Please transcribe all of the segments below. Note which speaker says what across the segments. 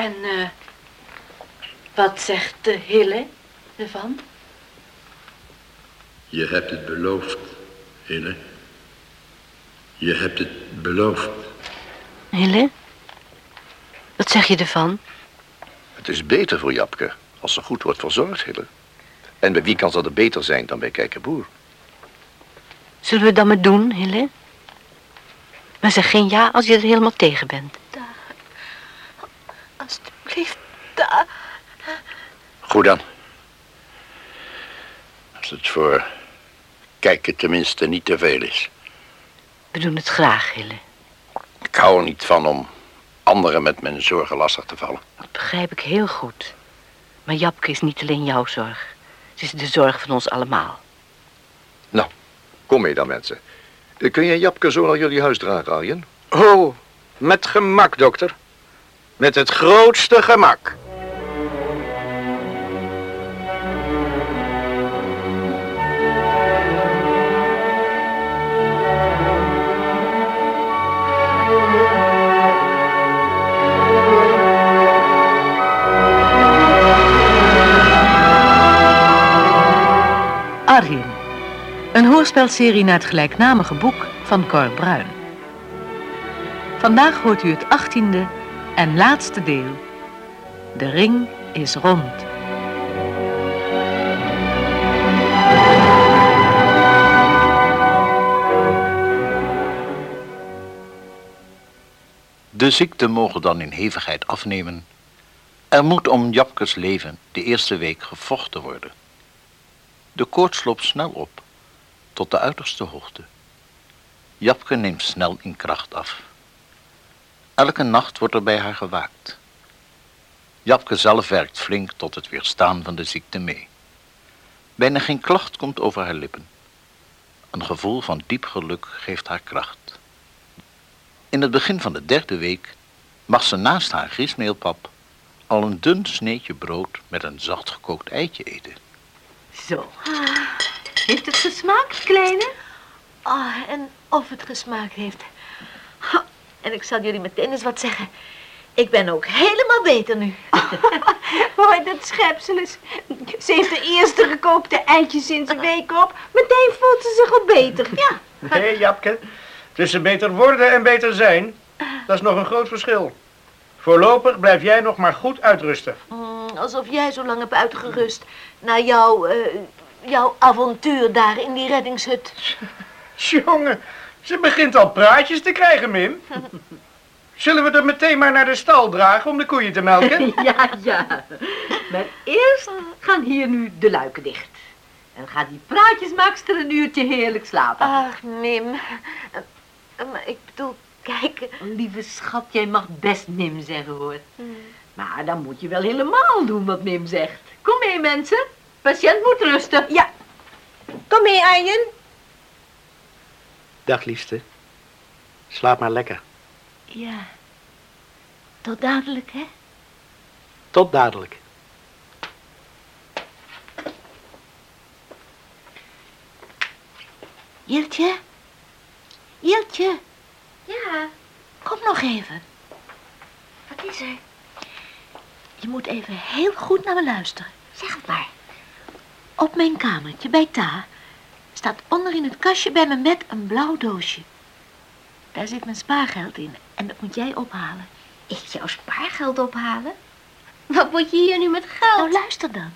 Speaker 1: En eh, wat zegt de Hille ervan?
Speaker 2: Je hebt het beloofd, Hille. Je hebt het beloofd.
Speaker 1: Hille? Wat zeg je ervan?
Speaker 3: Het is beter voor Japke als ze goed wordt verzorgd, Hille. En bij wie kan dat er beter zijn dan bij Kijkerboer?
Speaker 1: Zullen we dan maar doen, Hille? Maar zeg geen ja als je er helemaal tegen bent.
Speaker 4: Alsjeblieft, daar.
Speaker 3: Goed dan. Als het voor kijken tenminste niet te veel is.
Speaker 1: We doen het graag, Hille.
Speaker 3: Ik hou er niet van om anderen met mijn zorgen lastig te vallen.
Speaker 1: Dat begrijp ik heel goed. Maar Japke is niet alleen jouw zorg. Het is de zorg van ons allemaal.
Speaker 3: Nou, kom mee dan mensen. Eh, Kun jij Japke zo naar jullie huis dragen, Arjen?
Speaker 5: Oh, met gemak, dokter. Met het grootste gemak.
Speaker 6: Arjen. Een hoorspelserie naar het gelijknamige boek van Cor Bruin. Vandaag hoort u het achttiende en laatste deel. De ring is rond.
Speaker 7: De ziekte mogen dan in hevigheid afnemen. Er moet om Japkes leven de eerste week gevochten worden. De koorts loopt snel op, tot de uiterste hoogte. Japke neemt snel in kracht af. Elke nacht wordt er bij haar gewaakt. Japke zelf werkt flink tot het weerstaan van de ziekte mee. Bijna geen klacht komt over haar lippen. Een gevoel van diep geluk geeft haar kracht. In het begin van de derde week mag ze naast haar griesmeelpap al een dun sneetje brood met een zacht gekookt eitje eten.
Speaker 4: Zo. Heeft het gesmaakt, kleine? Ah, en of het gesmaakt heeft. En ik zal jullie meteen eens wat zeggen. Ik ben ook helemaal beter nu.
Speaker 8: Hoi, dat schepsel is. Ze heeft de eerste gekookte eitjes sinds een week op. Meteen voelt ze zich al beter.
Speaker 4: Ja.
Speaker 5: Hé, Japke. Tussen beter worden en beter zijn, dat is nog een groot verschil. Voorlopig blijf jij nog maar goed uitrusten.
Speaker 4: Mm, alsof jij zo lang hebt uitgerust na jouw, eh, jouw avontuur daar in die reddingshut.
Speaker 5: Jongen, ze begint al praatjes te krijgen, Mim. Zullen we er meteen maar naar de stal dragen om de koeien te melken?
Speaker 8: Ja, ja. Maar eerst gaan hier nu de luiken dicht. En gaat die praatjesmaakster een uurtje heerlijk slapen.
Speaker 4: Ach, Mim. Maar ik bedoel, kijk.
Speaker 8: Lieve schat, jij mag best Mim zeggen hoor. Maar dan moet je wel helemaal doen wat Mim zegt. Kom mee mensen. Patiënt moet rusten. Ja. Kom mee Arjen.
Speaker 5: Dag, liefste. Slaap maar lekker.
Speaker 4: Ja. Tot dadelijk, hè?
Speaker 5: Tot dadelijk.
Speaker 4: Jiltje? Jiltje,
Speaker 9: Ja,
Speaker 4: kom nog even.
Speaker 9: wat is er?
Speaker 4: Je moet even heel goed naar me luisteren.
Speaker 9: Zeg het maar.
Speaker 4: Op mijn kamertje bij Ta staat onder in het kastje bij mijn bed een blauw doosje. Daar zit mijn spaargeld in en dat moet jij ophalen.
Speaker 9: Ik jouw spaargeld ophalen? Wat moet je hier nu met geld?
Speaker 4: Nou, luister dan.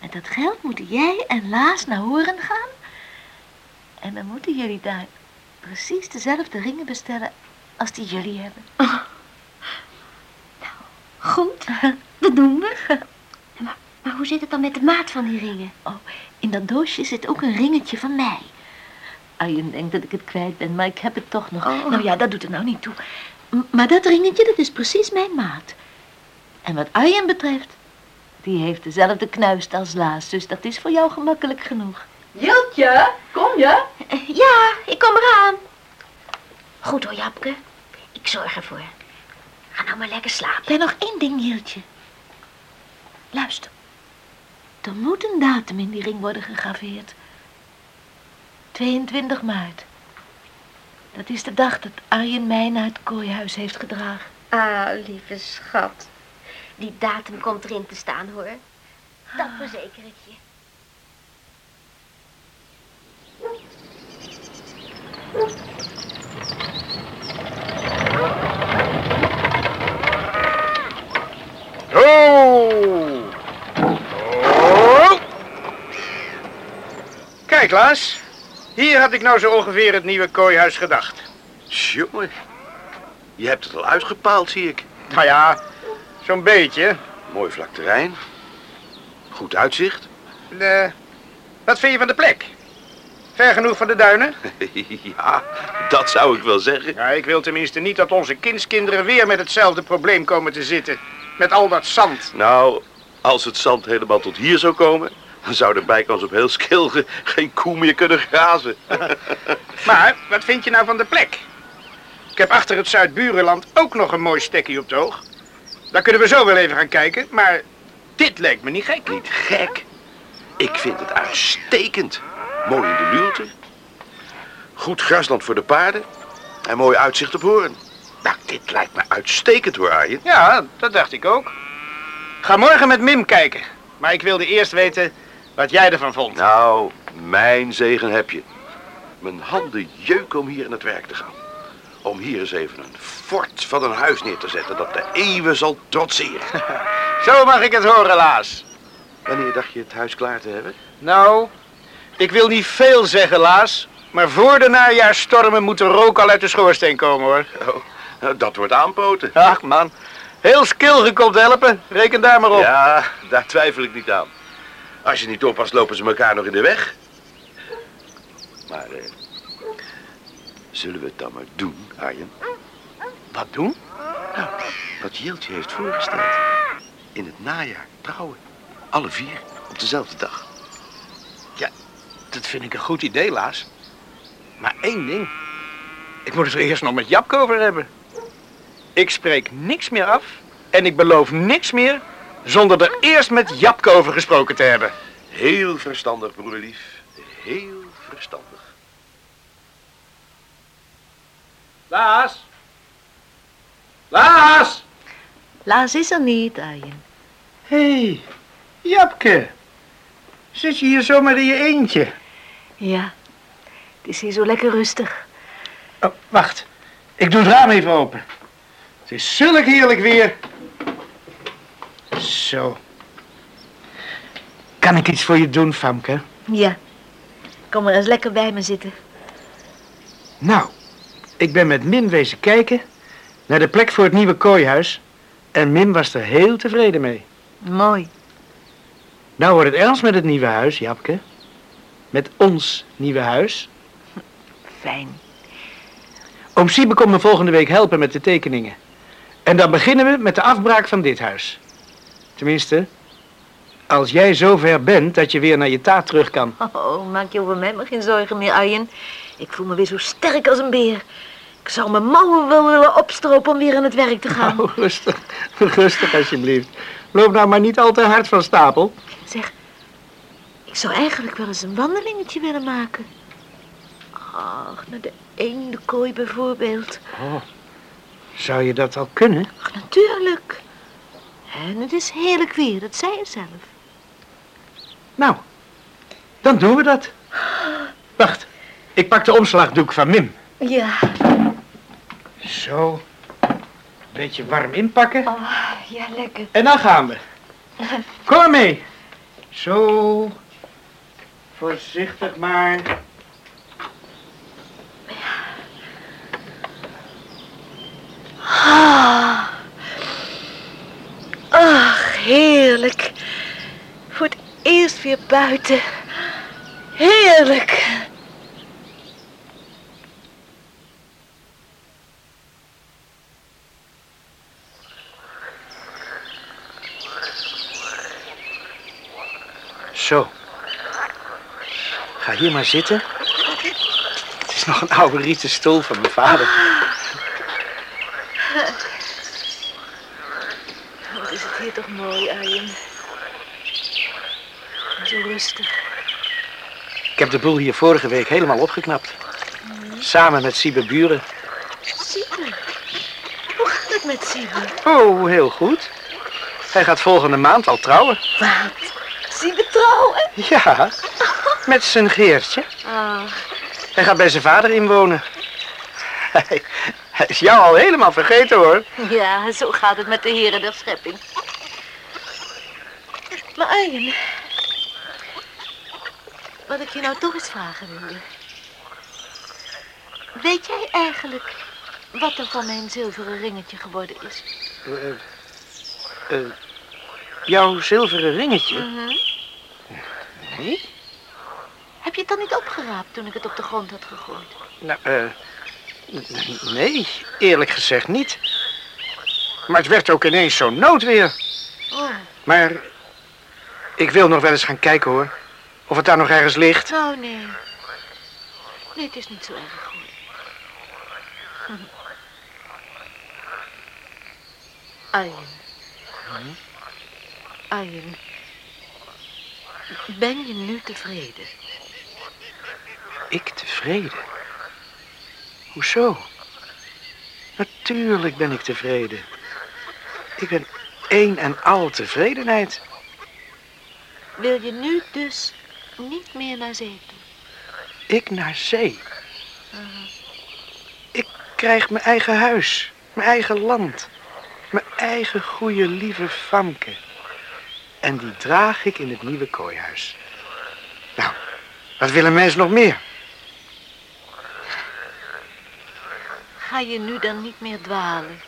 Speaker 4: Met dat geld moeten jij en Laas naar Horen gaan. En dan moeten jullie daar precies dezelfde ringen bestellen als die jullie hebben.
Speaker 9: Goed, dat doen we. Maar, maar hoe zit het dan met de maat van die ringen?
Speaker 4: Oh, in dat doosje zit ook een ringetje van mij. Arjen denkt dat ik het kwijt ben, maar ik heb het toch nog.
Speaker 9: Oh.
Speaker 4: Nou ja, dat doet er nou niet toe. M- maar dat ringetje, dat is precies mijn maat. En wat Arjen betreft, die heeft dezelfde knuist als Laas, dus dat is voor jou gemakkelijk genoeg.
Speaker 8: Jiltje, kom je?
Speaker 9: Eh, ja, ik kom eraan. Goed hoor, Japke. Ik zorg ervoor. Ga nou maar lekker slapen.
Speaker 4: Ja, nog één ding, Jiltje. Luister. Er moet een datum in die ring worden gegraveerd. 22 maart. Dat is de dag dat Arjen mij naar het kooihuis heeft gedragen.
Speaker 10: Ah, lieve schat. Die datum komt erin te staan, hoor. Dat verzeker ik je.
Speaker 5: Oh! Kijk, Laas. Hier had ik nou zo ongeveer het nieuwe kooihuis gedacht.
Speaker 3: Jongen, je hebt het al uitgepaald, zie ik.
Speaker 5: Nou ja, zo'n beetje.
Speaker 3: Mooi vlak terrein. Goed uitzicht.
Speaker 5: De... Wat vind je van de plek? Ver genoeg van de duinen?
Speaker 3: ja, dat zou ik wel zeggen.
Speaker 5: Ja, ik wil tenminste niet dat onze kindskinderen weer met hetzelfde probleem komen te zitten. Met al dat zand.
Speaker 3: Nou, als het zand helemaal tot hier zou komen... dan zou er bijkans op heel Skilge geen koe meer kunnen grazen.
Speaker 5: Maar, wat vind je nou van de plek? Ik heb achter het Zuidburenland ook nog een mooi stekkie op het oog. Daar kunnen we zo wel even gaan kijken, maar dit lijkt me niet gek.
Speaker 3: Niet gek. Ik vind het uitstekend. Mooi in de luwte. Goed grasland voor de paarden. En mooi uitzicht op Hoorn. Nou, dit lijkt me uitstekend hoor, Arjen.
Speaker 5: Ja, dat dacht ik ook. Ga morgen met Mim kijken. Maar ik wilde eerst weten wat jij ervan vond.
Speaker 3: Nou, mijn zegen heb je. Mijn handen jeuken om hier in het werk te gaan. Om hier eens even een fort van een huis neer te zetten dat de eeuwen zal trotseren.
Speaker 5: Zo mag ik het horen, Laas.
Speaker 3: Wanneer dacht je het huis klaar te hebben?
Speaker 5: Nou, ik wil niet veel zeggen, Laas. Maar voor de najaarstormen moet de rook al uit de schoorsteen komen, hoor.
Speaker 3: Oh, nou, dat wordt aanpoten.
Speaker 5: Ach, man. Heel skil komt helpen. Reken daar maar op.
Speaker 3: Ja, daar twijfel ik niet aan. Als je niet oppast, lopen ze elkaar nog in de weg. Maar, eh, zullen we het dan maar doen, Arjen?
Speaker 5: Wat doen?
Speaker 3: Nou, wat Jeeltje heeft voorgesteld. In het najaar trouwen. Alle vier, op dezelfde dag.
Speaker 5: Dat vind ik een goed idee, Laas. Maar één ding. Ik moet het er eerst nog met Japke over hebben. Ik spreek niks meer af en ik beloof niks meer zonder er eerst met Japke over gesproken te hebben.
Speaker 3: Heel verstandig, broederlief. Heel verstandig.
Speaker 5: Laas! Laas!
Speaker 4: Laas is er niet, Arjen.
Speaker 5: Hé, hey, Japke. Zit je hier zomaar in je eentje?
Speaker 4: Ja, het is hier zo lekker rustig.
Speaker 5: Oh, wacht. Ik doe het raam even open. Het is zulk heerlijk weer. Zo. Kan ik iets voor je doen, Famke?
Speaker 4: Ja, kom maar eens lekker bij me zitten.
Speaker 5: Nou, ik ben met Mim wezen kijken naar de plek voor het nieuwe kooihuis. En Mim was er heel tevreden mee.
Speaker 4: Mooi.
Speaker 5: Nou wordt het ernst met het nieuwe huis, Japke. Met ons nieuwe huis.
Speaker 4: Fijn.
Speaker 5: Oom Siebe komt me volgende week helpen met de tekeningen. En dan beginnen we met de afbraak van dit huis. Tenminste, als jij zover bent dat je weer naar je taart terug kan.
Speaker 4: Oh, maak je over mij maar geen zorgen meer, Arjen. Ik voel me weer zo sterk als een beer. Ik zou mijn mouwen wel willen opstropen om weer aan het werk te gaan.
Speaker 5: Nou, rustig, rustig alsjeblieft. Loop nou maar niet al te hard van stapel.
Speaker 4: Zeg, ik zou eigenlijk wel eens een wandelingetje willen maken. Ach, naar de eendenkooi bijvoorbeeld.
Speaker 5: Oh, zou je dat al kunnen?
Speaker 4: Ach, natuurlijk. En het is heerlijk weer, dat zei je zelf.
Speaker 5: Nou, dan doen we dat. Wacht, ik pak de omslagdoek van Mim.
Speaker 4: Ja.
Speaker 5: Zo, beetje warm inpakken.
Speaker 4: Oh, ja, lekker.
Speaker 5: En dan gaan we. Kom maar mee. Zo. Voorzichtig maar.
Speaker 4: Ah. Heerlijk. Voor het eerst weer buiten. Heerlijk.
Speaker 5: Zo. Ga hier maar zitten. Het is nog een oude rieten stoel van mijn vader.
Speaker 4: Hier toch mooi, Arjen. Zo rustig.
Speaker 5: Ik heb de boel hier vorige week helemaal opgeknapt. Samen met Siebe Buren.
Speaker 4: Hoe gaat het het met Siebe?
Speaker 5: Oh, heel goed. Hij gaat volgende maand al trouwen.
Speaker 4: Wat? Siebe trouwen?
Speaker 5: Ja, met zijn Geertje.
Speaker 4: Oh,
Speaker 5: Hij gaat bij zijn vader inwonen. Hij, hij is jou al helemaal vergeten hoor.
Speaker 4: ja, zo gaat het met de heren der schepping. Maar Arjen, wat ik je nou toch eens vragen wilde. Weet jij eigenlijk wat er van mijn zilveren ringetje geworden is?
Speaker 5: Eh, eh, jouw zilveren ringetje?
Speaker 4: Mhm.
Speaker 5: Nee?
Speaker 4: Heb je het dan niet opgeraapt toen ik het op de grond had gegooid?
Speaker 5: Nou, eh, nee, eerlijk gezegd niet. Maar het werd ook ineens zo'n noodweer.
Speaker 4: Oh,
Speaker 5: Maar ik wil nog wel eens gaan kijken hoor. Of het daar nog ergens ligt.
Speaker 4: nou nee. Nee, het is niet zo erg hoor. Arjen. Arjen. Ben je nu tevreden?
Speaker 5: Ik tevreden? Hoezo? Natuurlijk ben ik tevreden. Ik ben één en al tevredenheid.
Speaker 4: Wil je nu dus niet meer naar zee toe?
Speaker 5: Ik naar zee. Ik krijg mijn eigen huis, mijn eigen land, mijn eigen goede lieve famke. En die draag ik in het nieuwe kooihuis. Nou, wat willen mensen nog meer?
Speaker 4: Ga je nu dan niet meer dwalen?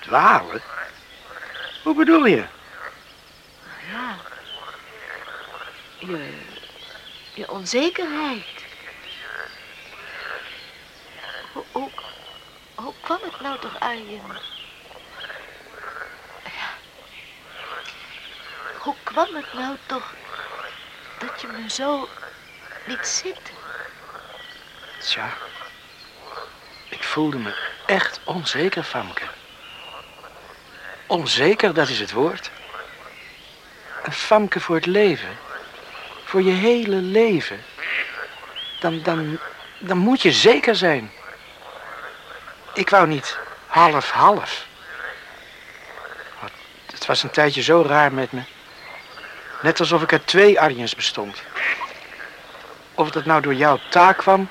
Speaker 5: Dwalen? Hoe bedoel je?
Speaker 4: Ja. Je, onzekerheid. Hoe kwam het nou toch, Arjen? Ja. Hoe kwam het nou toch dat je me zo liet zitten?
Speaker 5: Tja, ik voelde me echt onzeker, famke. Onzeker, dat is het woord. Een famke voor het leven. Voor je hele leven. Dan, dan, dan moet je zeker zijn. Ik wou niet half-half. Het was een tijdje zo raar met me. Net alsof ik uit twee Arjens bestond. Of dat nou door jouw taak kwam.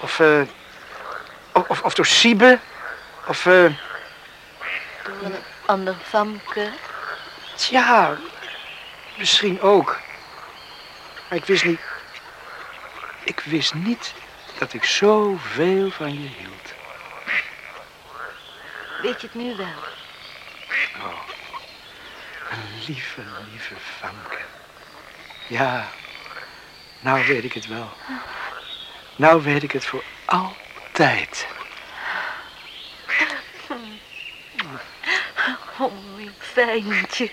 Speaker 5: Of, eh, of, of, door Siebe. Of, eh,
Speaker 4: Door een ander famke?
Speaker 5: tja, misschien ook. Maar ik wist niet... Ik wist niet dat ik zoveel van je hield.
Speaker 4: Weet je het nu wel?
Speaker 5: Een lieve, lieve Famke. Ja, nou weet ik het wel. Nou weet ik het voor altijd.
Speaker 4: Oh, mijn fijntje.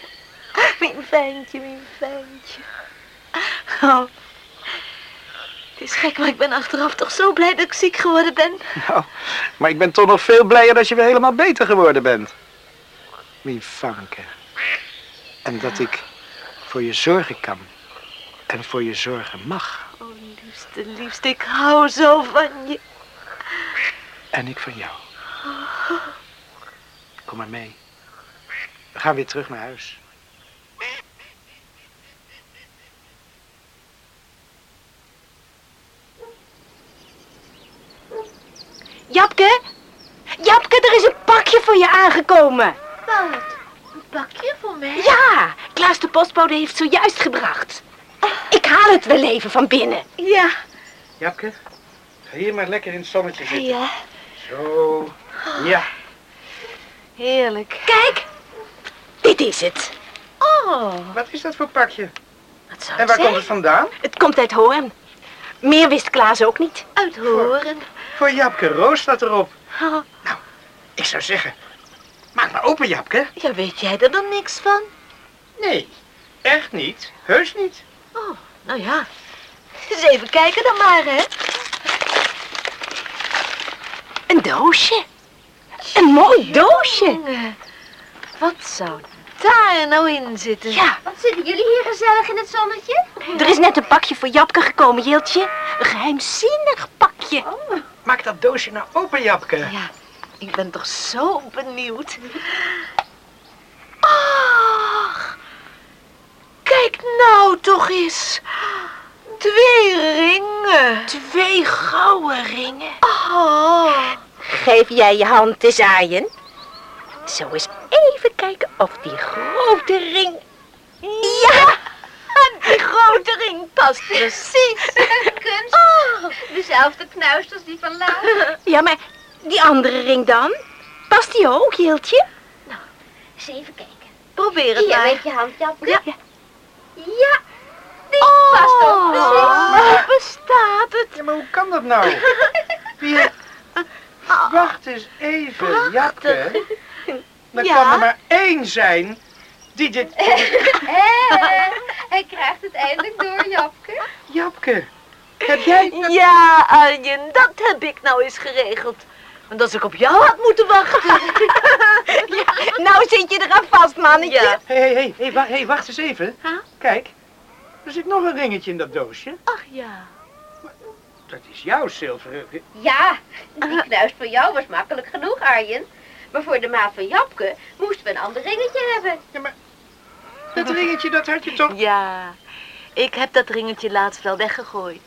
Speaker 4: Mijn fijntje, mijn fijntje. Oh. Het is gek, maar ik ben achteraf toch zo blij dat ik ziek geworden ben.
Speaker 5: Nou, maar ik ben toch nog veel blijer dat je weer helemaal beter geworden bent. Mijn Famke. En dat ik voor je zorgen kan. En voor je zorgen mag.
Speaker 4: Oh, liefste, liefste, ik hou zo van je.
Speaker 5: En ik van jou. Kom maar mee. We gaan weer terug naar huis.
Speaker 9: Japke? Japke, er is een pakje voor je aangekomen.
Speaker 4: Wat? Een pakje voor mij?
Speaker 9: Ja, Klaas de postbode heeft zojuist gebracht. Ik haal het wel even van binnen.
Speaker 4: Ja.
Speaker 5: Japke, ga hier maar lekker in het zonnetje zitten.
Speaker 4: Ja,
Speaker 5: Zo. Ja.
Speaker 4: heerlijk.
Speaker 9: Kijk, dit is het.
Speaker 4: Oh,
Speaker 5: Wat is dat voor pakje?
Speaker 4: wat zou
Speaker 5: En waar
Speaker 4: zijn?
Speaker 5: komt het vandaan?
Speaker 9: Het komt uit Hoorn. Meer wist Klaas ook niet.
Speaker 4: Uit horen.
Speaker 5: Voor Japke Roos staat erop.
Speaker 4: Oh,
Speaker 5: Ik zou zeggen, maak maar open Japke.
Speaker 4: ja, weet jij er dan niks van?
Speaker 5: Nee, echt niet. Heus niet.
Speaker 4: Oh, nou ja. Eens even kijken dan maar, hè.
Speaker 9: Een doosje. Een mooi doosje.
Speaker 4: Wat zou daar nou in zitten?
Speaker 9: Ja,
Speaker 10: Wat zitten jullie hier gezellig in het zonnetje?
Speaker 9: er is net een pakje voor Japke gekomen, Jiltje. Een geheimzinnig pakje.
Speaker 5: Maak dat doosje nou open Japke.
Speaker 4: Ja, Ik ben toch zo benieuwd. Ach, kijk nou toch eens. Twee ringen.
Speaker 8: Twee gouden ringen.
Speaker 4: Oh.
Speaker 9: Geef jij je hand eens Arjen. Zo eens even kijken of die grote ring... Ja!
Speaker 4: Die grote ring past precies.
Speaker 10: Kunst. Dezelfde knuist als die van Lau.
Speaker 9: Ja, maar die andere ring dan? Past die ook, Hiltje?
Speaker 10: Eens even kijken.
Speaker 4: Probeer het
Speaker 10: Hier,
Speaker 4: maar.
Speaker 10: met je hand, Japke.
Speaker 4: Ja.
Speaker 10: Ja, die
Speaker 4: Oh,
Speaker 10: past ook precies.
Speaker 4: bestaat het?
Speaker 5: Ja, maar hoe kan dat nou? Wie heeft- Wacht eens even. Er
Speaker 4: Ja?
Speaker 5: kan er maar één zijn
Speaker 10: Hé, hij krijgt het eindelijk door, Japke.
Speaker 5: Japke, heb jij...
Speaker 4: Ja, Arjen, dat heb ik nou eens geregeld. Want als ik op jou had moeten wachten.
Speaker 9: Nou zit je eraan vast, mannetje.
Speaker 4: Ja.
Speaker 5: Hé, hé, hey, wa- hey, wacht eens even.
Speaker 4: Huh?
Speaker 5: Kijk, er zit nog een ringetje in dat doosje.
Speaker 4: Ach ja.
Speaker 5: Dat is jouw zilveren...
Speaker 10: Ja, die knuist voor jou was makkelijk genoeg, Arjen. Maar voor de maat van Japke moesten we een ander ringetje hebben.
Speaker 5: Ja, maar dat ringetje, dat had je toch...
Speaker 4: Ja, ik heb dat ringetje laatst wel weggegooid.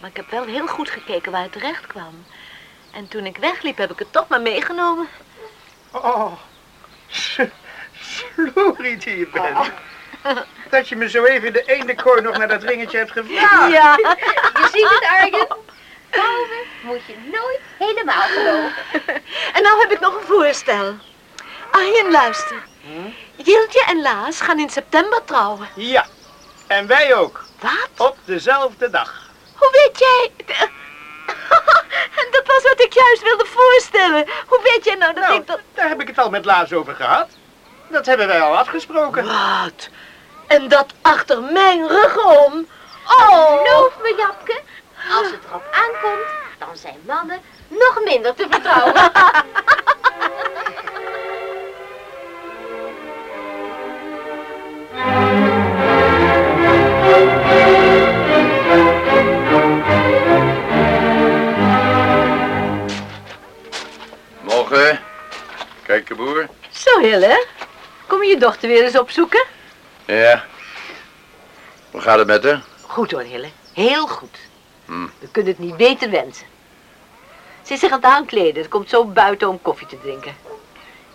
Speaker 4: Maar ik heb wel heel goed gekeken waar het terecht kwam. En toen ik wegliep heb ik het toch maar meegenomen.
Speaker 5: Oh, sloerie die je bent. Dat je me zo even in de ene kooi nog naar dat ringetje hebt gevraagd.
Speaker 4: Ja.
Speaker 10: Je ziet het, Arjen. Vrouwen moet je nooit helemaal geloven.
Speaker 4: En nou heb ik nog een voorstel. Arjen, luister. Jiltje en Laas gaan in september trouwen.
Speaker 5: Ja, en wij ook.
Speaker 4: Wat?
Speaker 5: Op dezelfde dag.
Speaker 4: Hoe weet jij... En dat was wat ik juist wilde voorstellen. Hoe weet jij nou dat
Speaker 5: Nou,
Speaker 4: ik dat...
Speaker 5: daar heb ik het al met Laas over gehad. Dat hebben wij al afgesproken.
Speaker 4: Wat? En dat achter mijn rug om? Oh!
Speaker 10: Geloof me, Japke. Als het erop aankomt, dan zijn mannen nog minder te vertrouwen.
Speaker 8: je dochter weer eens opzoeken?
Speaker 2: Ja. Hoe gaat het met haar?
Speaker 8: Goed hoor, Hille. Heel goed.
Speaker 2: Hm.
Speaker 8: We kunnen het niet beter wensen. Ze is zich aan het aankleden. Ze komt zo buiten om koffie te drinken.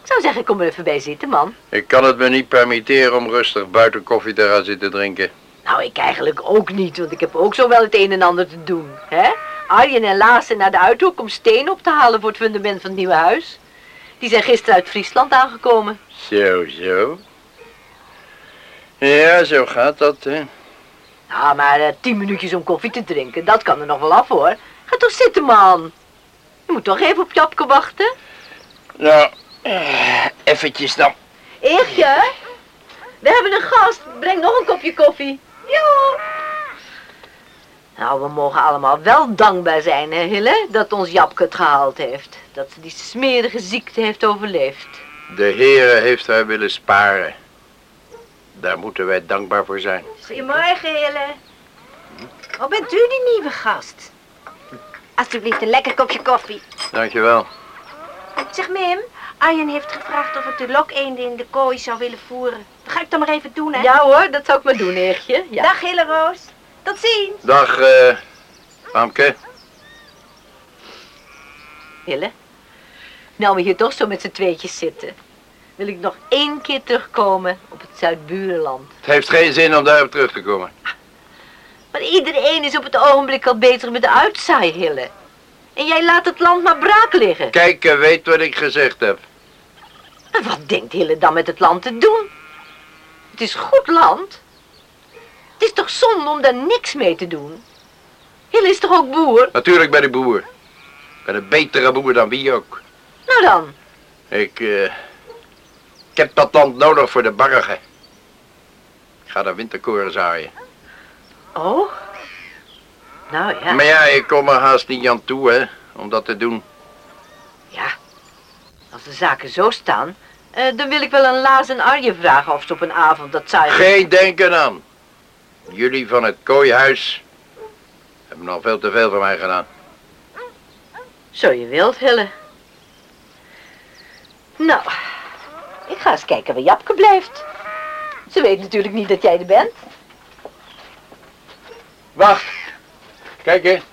Speaker 8: Ik zou zeggen, kom er even bij zitten, man.
Speaker 2: Ik kan het me niet permitteren om rustig buiten koffie te gaan zitten drinken.
Speaker 8: Nou, ik eigenlijk ook niet, want ik heb ook zo wel het een en ander te doen, hè? Arjen en Laas zijn naar de Uithoek om steen op te halen voor het fundament van het nieuwe huis. Die zijn gisteren uit Friesland aangekomen.
Speaker 2: Zo, zo. Ja, zo gaat dat, hè.
Speaker 8: Nou, maar eh, tien minuutjes om koffie te drinken, dat kan er nog wel af, hoor. Ga toch zitten, man. Je moet toch even op Japke wachten?
Speaker 2: Nou, eh, eventjes dan.
Speaker 8: Eegje, we hebben een gast. Breng nog een kopje koffie. Jo. Nou, we mogen allemaal wel dankbaar zijn, hè, Hille, dat ons Japke het gehaald heeft. Dat ze die smerige ziekte heeft overleefd.
Speaker 2: De Heere heeft haar willen sparen. Daar moeten wij dankbaar voor zijn.
Speaker 9: Goedemorgen, Hille. Wat bent u die nieuwe gast? Alsjeblieft, een lekker kopje koffie.
Speaker 2: Dankjewel.
Speaker 9: Zeg, Mim, Arjen heeft gevraagd of ik de lokeenden in de kooi zou willen voeren. Dat ga ik dan maar even doen, hè?
Speaker 8: Ja hoor, dat zou ik maar doen, Eegje. Ja.
Speaker 9: Dag, Hille Roos. Tot ziens.
Speaker 2: Dag, eh, Mamke.
Speaker 8: Hille, nou we hier toch zo met z'n tweetjes zitten, wil ik nog één keer terugkomen op het Zuidburenland.
Speaker 2: Het heeft geen zin om daarop terug te komen.
Speaker 8: Maar iedereen is op het ogenblik al bezig met de uitzaai, Hille. En jij laat het land maar braak liggen.
Speaker 2: Kijken weet wat ik gezegd heb.
Speaker 8: En wat denkt Hille dan met het land te doen? Het is goed land. Het is toch zonde om daar niks mee te doen? Hille is toch ook boer?
Speaker 2: Natuurlijk ben ik boer. Ik ben een betere boer dan wie ook.
Speaker 8: Nou dan,
Speaker 2: Ik, eh, ik heb dat land nodig voor de bargen. Ik ga daar winterkoren zaaien.
Speaker 8: oh. Nou ja,
Speaker 2: Maar ja, ik kom er haast niet aan toe, hè, om dat te doen.
Speaker 8: ja. Als de zaken zo staan, eh, dan wil ik wel een Laas en Arje vragen of ze op een avond dat zaai...
Speaker 2: Geen denken aan. Jullie van het kooihuis hebben al veel te veel voor mij gedaan.
Speaker 8: Zo je wilt, Hille. Nou, ik ga eens kijken waar Japke blijft. Ze weet natuurlijk niet dat jij er bent.
Speaker 2: Wacht. Kijk eens.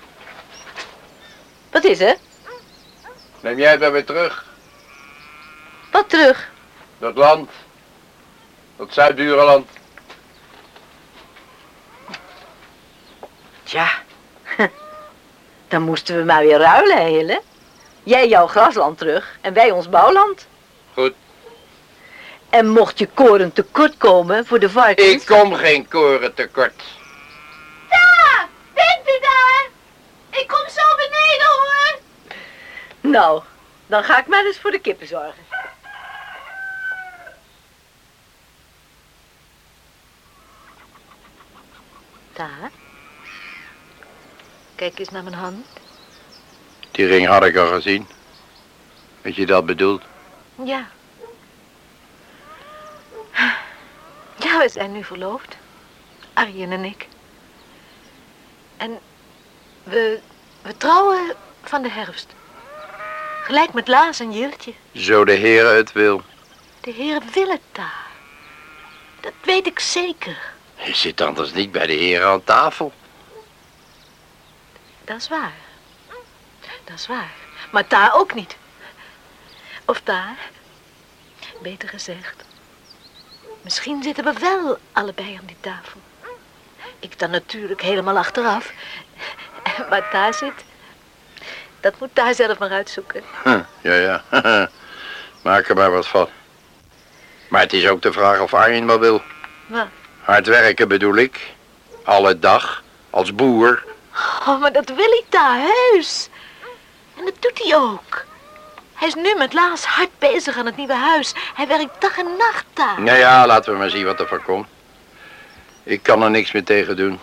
Speaker 8: Wat is er?
Speaker 2: Neem jij het weer terug.
Speaker 8: Wat terug?
Speaker 2: Dat land. Dat Zuid-Burenland.
Speaker 8: Tja, dan moesten we maar weer ruilen, Hele. Jij jouw grasland terug en wij ons bouwland.
Speaker 2: Goed.
Speaker 8: En mocht je koren tekort komen voor de varkens...
Speaker 2: Ik kom geen koren tekort.
Speaker 4: Daar! Bent u daar? Ik kom zo beneden hoor.
Speaker 8: Nou, dan ga ik maar eens voor de kippen zorgen. Daar. Kijk eens naar mijn hand.
Speaker 2: Die ring had ik al gezien. Weet je dat bedoelt?
Speaker 8: Ja. Ja, we zijn nu verloofd. Arjen en ik. En we, we trouwen van de herfst. Gelijk met Laas en Jiltje.
Speaker 2: Zo de heren het wil.
Speaker 8: De heren willen het daar. Dat weet ik zeker.
Speaker 2: Je zit anders niet bij de heren aan tafel.
Speaker 8: Dat is waar. Dat is waar. Maar daar ook niet. Of daar. Beter gezegd. Misschien zitten we wel allebei aan die tafel. Ik dan natuurlijk helemaal achteraf. Wat daar zit, dat moet daar zelf maar uitzoeken.
Speaker 2: Huh, ja, ja. Maak er maar wat van. Maar het is ook de vraag of Arjen wel wil.
Speaker 8: Wat?
Speaker 2: Hard werken bedoel ik. Alle dag. Als boer.
Speaker 8: Oh, maar dat wil hij daar, heus. En dat doet hij ook. Hij is nu met Laas hard bezig aan het nieuwe huis. Hij werkt dag en nacht daar.
Speaker 2: Nou ja, laten we maar zien wat er van komt. Ik kan er niks meer tegen doen.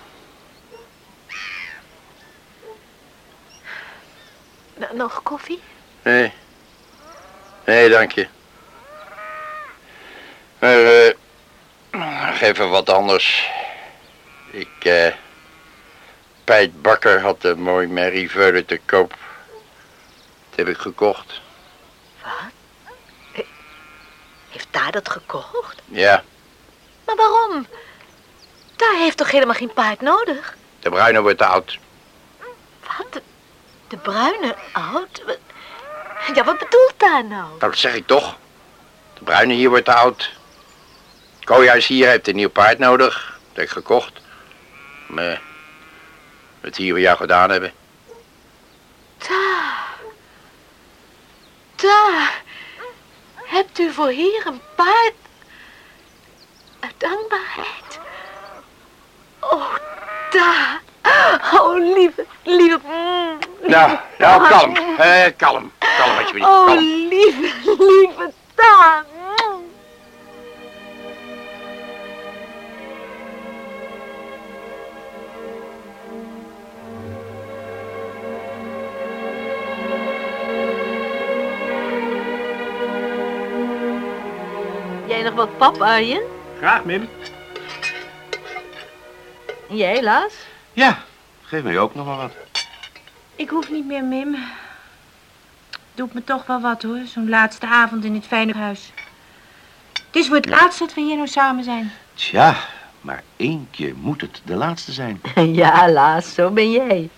Speaker 8: N- Nog koffie?
Speaker 2: Nee. Nee, dank je. Maar, eh... even wat anders. Ik, eh... Pijt Bakker had een mooi Merrieveulen te koop. Dat heb ik gekocht.
Speaker 8: Heeft daar dat gekocht?
Speaker 2: Ja,
Speaker 8: Maar waarom? Daar heeft toch helemaal geen paard nodig?
Speaker 2: de bruine wordt te oud.
Speaker 8: Wat? De, de bruine oud? Wat- Ja, wat bedoelt daar nou?
Speaker 2: Nou, dat zeg ik toch. De bruine hier wordt te oud. Kooihuis hier heeft een nieuw paard nodig. Dat heb ik gekocht. Maar wat hier we jou gedaan hebben.
Speaker 8: Daar. Daar. Hebt u voor hier een paard? Dankbaarheid. Oh, daar. Oh, lieve, lieve.
Speaker 2: Nou, nou, kalm. Eh, kalm. Kalm alsjeblieft.
Speaker 8: Oh,
Speaker 2: Kalm.
Speaker 8: lieve, lieve daar. Wat pap, Arjen?
Speaker 3: Graag, Mim.
Speaker 8: En jij, Laas?
Speaker 3: Ja, geef mij ook nog maar wat.
Speaker 11: Ik hoef niet meer, Mim. Doet me toch wel wat, hoor. Zo'n laatste avond in dit fijne huis. Het is voor het laatst dat we hier nou samen zijn.
Speaker 3: Tja, maar één keer moet het de laatste zijn.
Speaker 8: Ja, Laas, zo ben jij.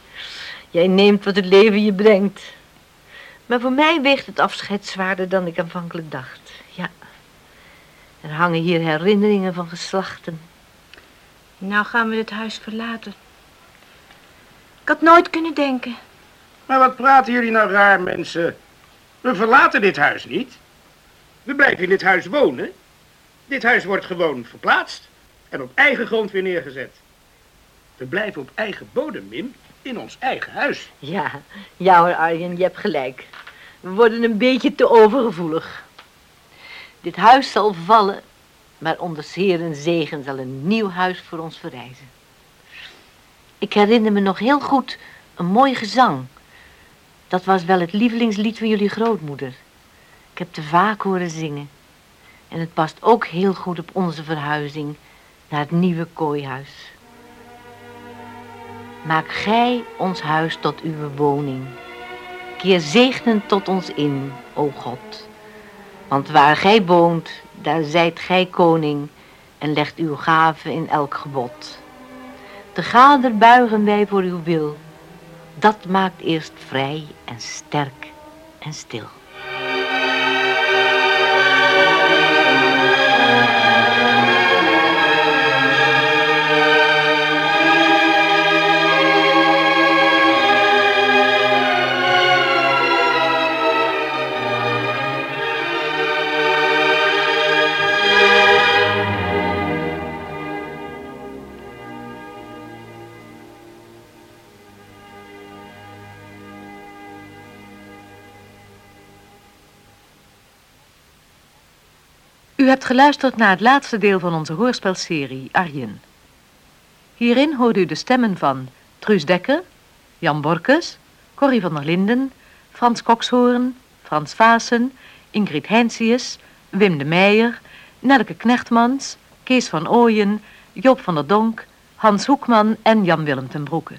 Speaker 8: Jij neemt wat het leven je brengt. Maar voor mij weegt het afscheid zwaarder dan ik aanvankelijk dacht. Ja. Er hangen hier herinneringen van geslachten.
Speaker 11: Nou gaan we het huis verlaten. Ik had nooit kunnen denken.
Speaker 5: Maar wat praten jullie nou raar, mensen? We verlaten dit huis niet. We blijven in dit huis wonen. Dit huis wordt gewoon verplaatst en op eigen grond weer neergezet. We blijven op eigen bodem, Mim, in ons eigen huis.
Speaker 8: Ja, ja hoor Arjen, je hebt gelijk. We worden een beetje te overgevoelig. Dit huis zal vallen, maar onder Heeren zegen zal een nieuw huis voor ons verrijzen. Ik herinner me nog heel goed een mooi gezang. Dat was wel het lievelingslied van jullie grootmoeder. Ik heb te vaak horen zingen. En het past ook heel goed op onze verhuizing naar het nieuwe kooihuis. Maak gij ons huis tot uw woning. Keer zegenend tot ons in, o God. Want waar gij woont, daar zijt gij koning en legt uw gaven in elk gebod. De gader buigen wij voor uw wil. Dat maakt eerst vrij en sterk en stil.
Speaker 4: U hebt geluisterd naar het laatste deel van onze hoorspelserie Arjen. Hierin hoorde u de stemmen van Truus Dekker, Jan Borkes, Corrie van der Linden, Frans Kokshoorn, Frans Vaassen, Ingrid Heinsius, Wim de Meijer, Nelke Knechtmans, Kees van Ooyen, Joop van der Donk, Hans Hoekman en Jan-Willem ten Broeke.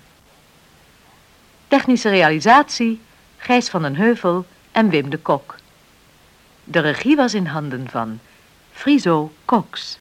Speaker 4: Technische realisatie Gijs van den Heuvel en Wim de Kok. De regie was in handen van Friso Cox.